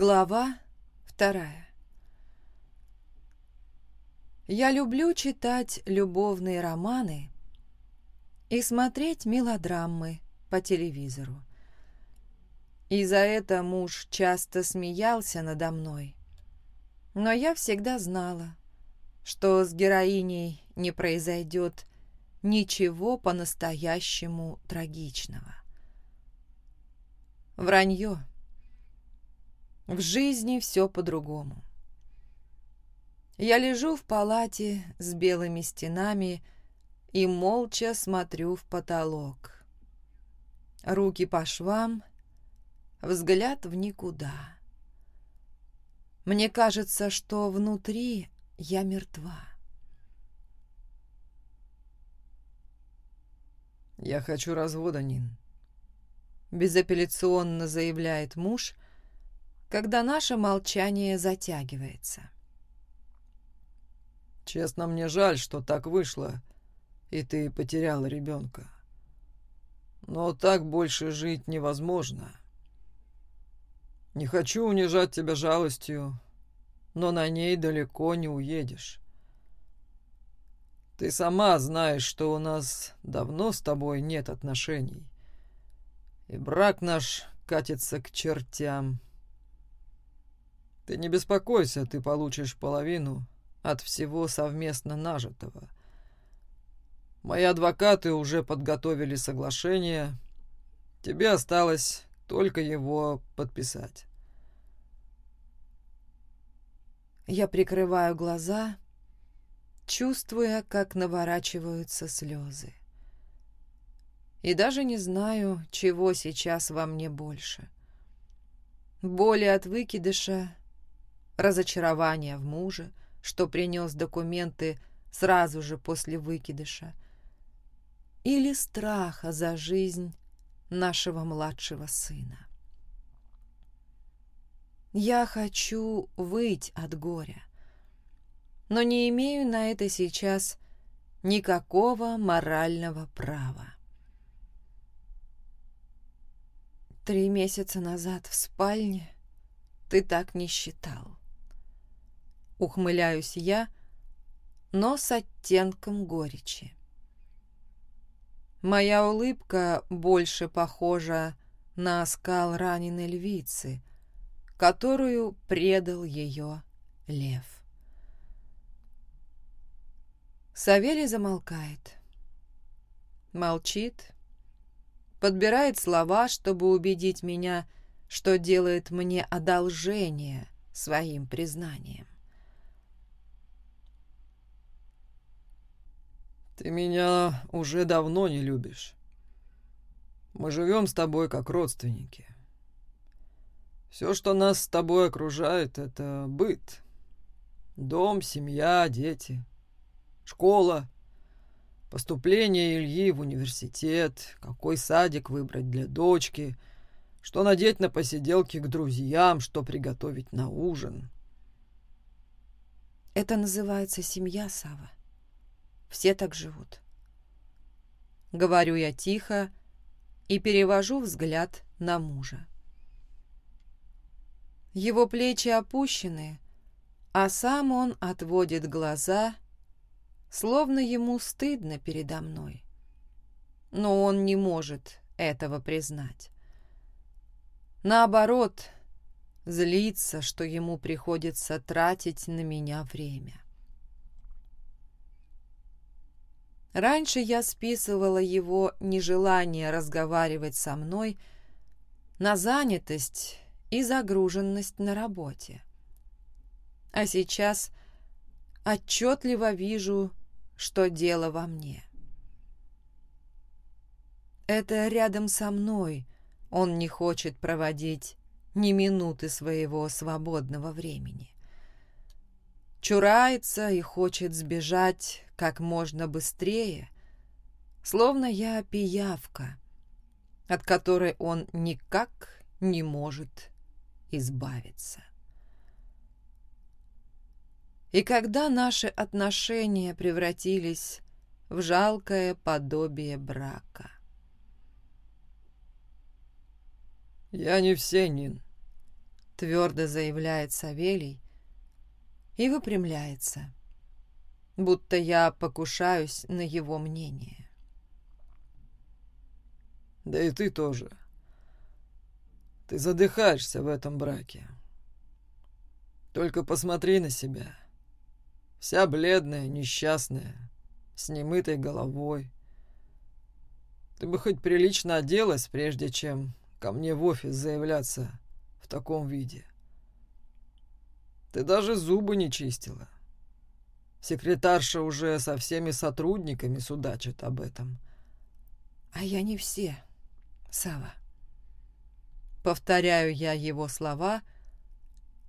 Глава вторая. Я люблю читать любовные романы и смотреть мелодрамы по телевизору. И за это муж часто смеялся надо мной. Но я всегда знала, что с героиней не произойдет ничего по-настоящему трагичного. Вранье. В жизни все по-другому. Я лежу в палате с белыми стенами и молча смотрю в потолок. Руки по швам, взгляд в никуда. Мне кажется, что внутри я мертва. «Я хочу развода, Нин», — безапелляционно заявляет муж — когда наше молчание затягивается. «Честно, мне жаль, что так вышло, и ты потеряла ребенка. Но так больше жить невозможно. Не хочу унижать тебя жалостью, но на ней далеко не уедешь. Ты сама знаешь, что у нас давно с тобой нет отношений, и брак наш катится к чертям». Ты не беспокойся, ты получишь половину от всего совместно нажитого. Мои адвокаты уже подготовили соглашение. Тебе осталось только его подписать. Я прикрываю глаза, чувствуя, как наворачиваются слезы. И даже не знаю, чего сейчас во мне больше. Боли от выкидыша разочарование в муже, что принес документы сразу же после выкидыша, или страха за жизнь нашего младшего сына. Я хочу выть от горя, но не имею на это сейчас никакого морального права. Три месяца назад в спальне ты так не считал. Ухмыляюсь я, но с оттенком горечи. Моя улыбка больше похожа на оскал раненой львицы, которую предал ее лев. Савелий замолкает. Молчит, подбирает слова, чтобы убедить меня, что делает мне одолжение своим признанием. Ты меня уже давно не любишь. Мы живем с тобой как родственники. Все, что нас с тобой окружает, это быт. Дом, семья, дети, школа, поступление Ильи в университет, какой садик выбрать для дочки, что надеть на посиделки к друзьям, что приготовить на ужин. Это называется семья, Сава. Все так живут. Говорю я тихо и перевожу взгляд на мужа. Его плечи опущены, а сам он отводит глаза, словно ему стыдно передо мной. Но он не может этого признать. Наоборот, злится, что ему приходится тратить на меня время. Раньше я списывала его нежелание разговаривать со мной на занятость и загруженность на работе. А сейчас отчетливо вижу, что дело во мне. Это рядом со мной он не хочет проводить ни минуты своего свободного времени. Чурается и хочет сбежать как можно быстрее, словно я пиявка, от которой он никак не может избавиться. И когда наши отношения превратились в жалкое подобие брака. «Я не все, Нин. твердо заявляет Савелий и выпрямляется, будто я покушаюсь на его мнение. Да и ты тоже. Ты задыхаешься в этом браке. Только посмотри на себя. Вся бледная, несчастная, с немытой головой. Ты бы хоть прилично оделась, прежде чем ко мне в офис заявляться в таком виде. Ты даже зубы не чистила. Секретарша уже со всеми сотрудниками судачит об этом. А я не все, Сава. Повторяю я его слова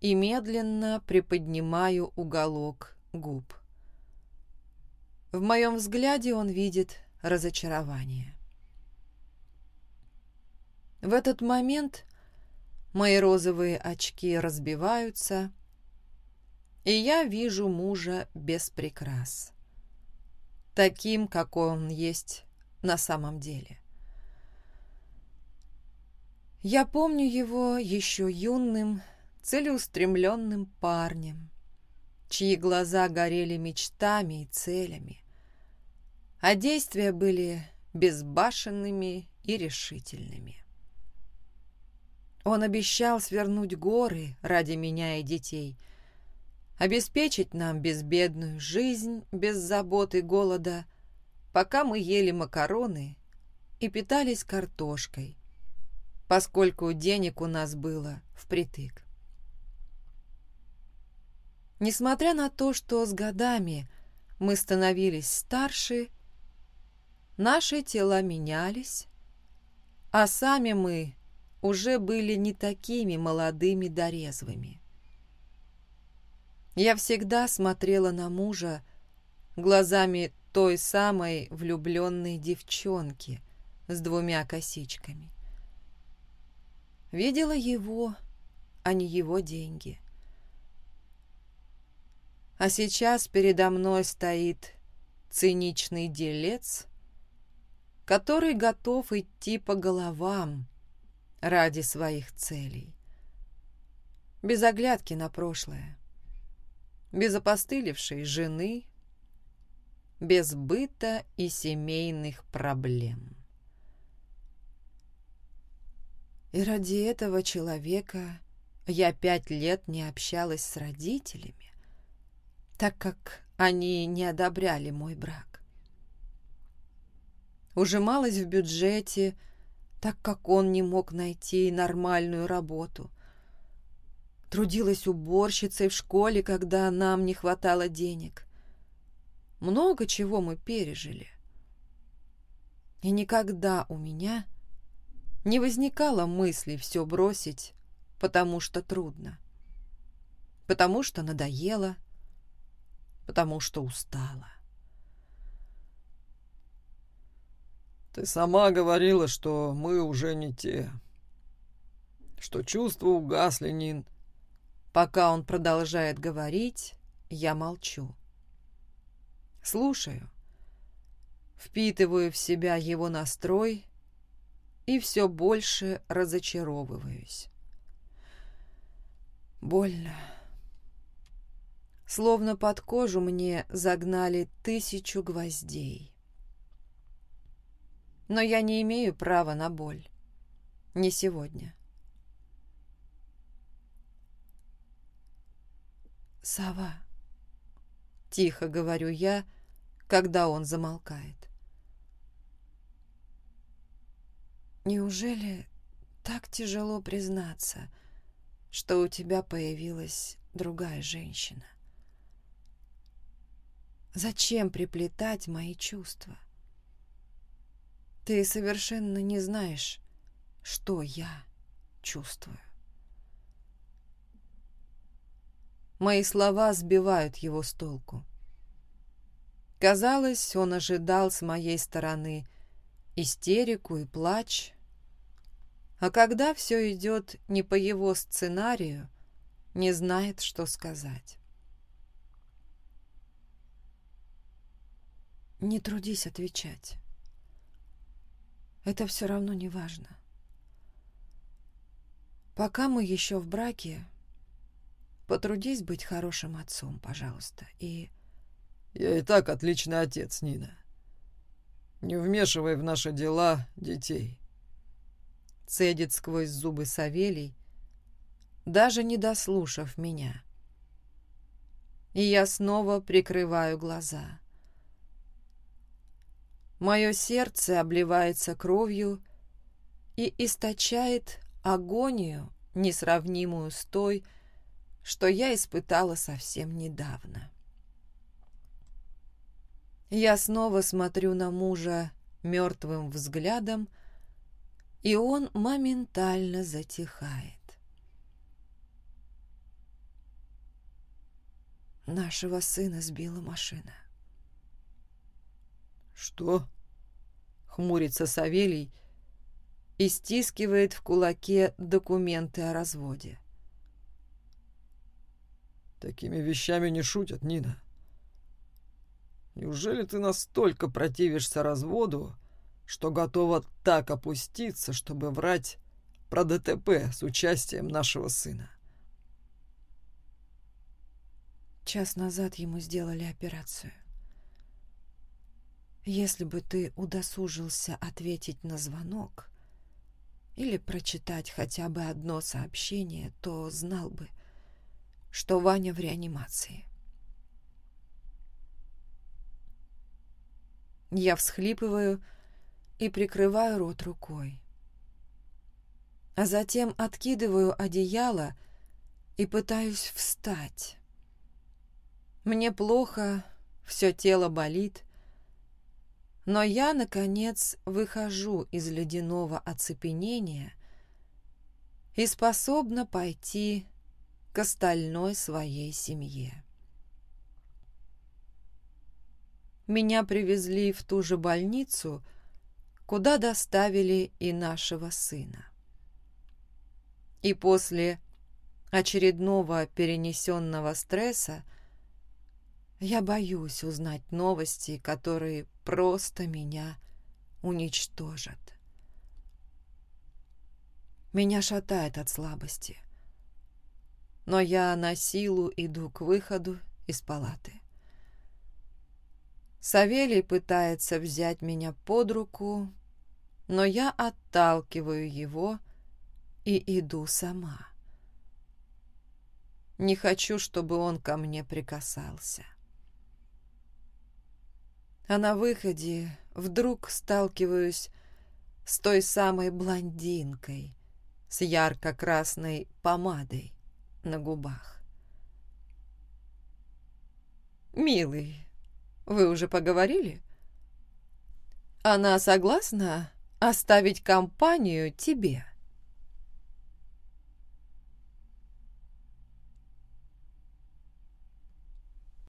и медленно приподнимаю уголок губ. В моем взгляде он видит разочарование. В этот момент мои розовые очки разбиваются, и я вижу мужа без прикрас, таким, какой он есть на самом деле. Я помню его еще юным, целеустремленным парнем, чьи глаза горели мечтами и целями, а действия были безбашенными и решительными. Он обещал свернуть горы ради меня и детей, обеспечить нам безбедную жизнь без забот и голода, пока мы ели макароны и питались картошкой, поскольку денег у нас было впритык. Несмотря на то, что с годами мы становились старше, наши тела менялись, а сами мы уже были не такими молодыми да резвыми. Я всегда смотрела на мужа глазами той самой влюбленной девчонки с двумя косичками. Видела его, а не его деньги. А сейчас передо мной стоит циничный делец, который готов идти по головам, ради своих целей. Без оглядки на прошлое, без опостылевшей жены, без быта и семейных проблем. И ради этого человека я пять лет не общалась с родителями, так как они не одобряли мой брак. Ужималась в бюджете, так как он не мог найти нормальную работу. Трудилась уборщицей в школе, когда нам не хватало денег. Много чего мы пережили. И никогда у меня не возникало мысли все бросить, потому что трудно, потому что надоело, потому что устала. Ты сама говорила, что мы уже не те. Что чувства угасли, Нин. Пока он продолжает говорить, я молчу. Слушаю. Впитываю в себя его настрой и все больше разочаровываюсь. Больно. Словно под кожу мне загнали тысячу гвоздей. Но я не имею права на боль. Не сегодня. «Сова», — тихо говорю я, когда он замолкает. «Неужели так тяжело признаться, что у тебя появилась другая женщина? Зачем приплетать мои чувства?» Ты совершенно не знаешь, что я чувствую. Мои слова сбивают его с толку. Казалось, он ожидал с моей стороны истерику и плач, а когда все идет не по его сценарию, не знает, что сказать. Не трудись отвечать это все равно не важно. Пока мы еще в браке, потрудись быть хорошим отцом, пожалуйста, и... Я и так отличный отец, Нина. Не вмешивай в наши дела детей. Цедит сквозь зубы Савелий, даже не дослушав меня. И я снова прикрываю глаза. Мое сердце обливается кровью и источает агонию, несравнимую с той, что я испытала совсем недавно. Я снова смотрю на мужа мертвым взглядом, и он моментально затихает. Нашего сына сбила машина. «Что?» — хмурится Савелий и стискивает в кулаке документы о разводе. «Такими вещами не шутят, Нина. Неужели ты настолько противишься разводу, что готова так опуститься, чтобы врать про ДТП с участием нашего сына?» Час назад ему сделали операцию. Если бы ты удосужился ответить на звонок или прочитать хотя бы одно сообщение, то знал бы, что Ваня в реанимации. Я всхлипываю и прикрываю рот рукой. А затем откидываю одеяло и пытаюсь встать. Мне плохо, все тело болит, но я, наконец, выхожу из ледяного оцепенения и способна пойти к остальной своей семье. Меня привезли в ту же больницу, куда доставили и нашего сына. И после очередного перенесенного стресса я боюсь узнать новости, которые просто меня уничтожат. Меня шатает от слабости. Но я на силу иду к выходу из палаты. Савелий пытается взять меня под руку, но я отталкиваю его и иду сама. Не хочу, чтобы он ко мне прикасался а на выходе вдруг сталкиваюсь с той самой блондинкой с ярко-красной помадой на губах. «Милый, вы уже поговорили?» «Она согласна оставить компанию тебе?»